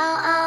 oh, oh.